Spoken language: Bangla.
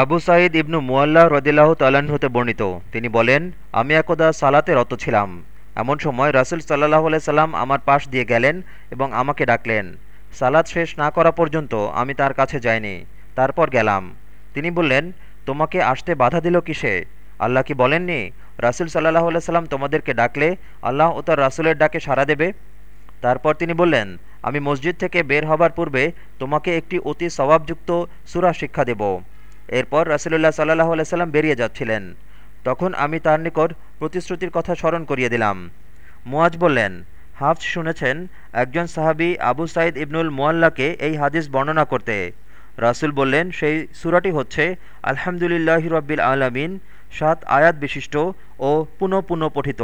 আবু সাঈদ ইবনু মুয়াল্লাহ রদিল্লাহ তাল্লাহ্ন হতে বর্ণিত। তিনি বলেন, আমি একদা সালাতে রত ছিলাম। এমন সময় রাসুল সাল্লাহ সাল্লাম আমার পাশ দিয়ে গেলেন এবং আমাকে ডাকলেন। সালাত শেষ না করা পর্যন্ত আমি তার কাছে যাইনি। তারপর গেলাম। তিনি বললেন, তোমাকে আসতে বাধা দিল কিসে? আল্লাহ কি বলেননি, রাসুল সাল্লাহ সাল্লাম তোমাদেরকে ডাকলে আল্লাহ ও তার রাসুলের ডাকে সাড়া দেবে? তারপর তিনি বললেন, আমি মসজিদ থেকে বের হবার পূর্বে তোমাকে একটি অতি স্বভাবযুক্ত সুরা শিক্ষা দেব। এরপর রাসুলুল্লাহ সাল্লাহ আলাইসাল্লাম বেরিয়ে যাচ্ছিলেন। তখন আমি তার নিকট প্রতিশ্রুতির কথা স্মরণ করিয়ে দিলাম। মুয়াজ বললেন হাফস শুনেছেন, একজন সাহাবি আবু সাইদ ইবনুল মোয়াল্লাকে এই হাদিস বর্ণনা করতে। রাসুল বললেন, সেই সুরাটি হচ্ছে আলহামদুলিল্লাহ রব্বিল আলমিন, সাত আয়াত বিশিষ্ট ও পুনঃ পুনঃ পঠিত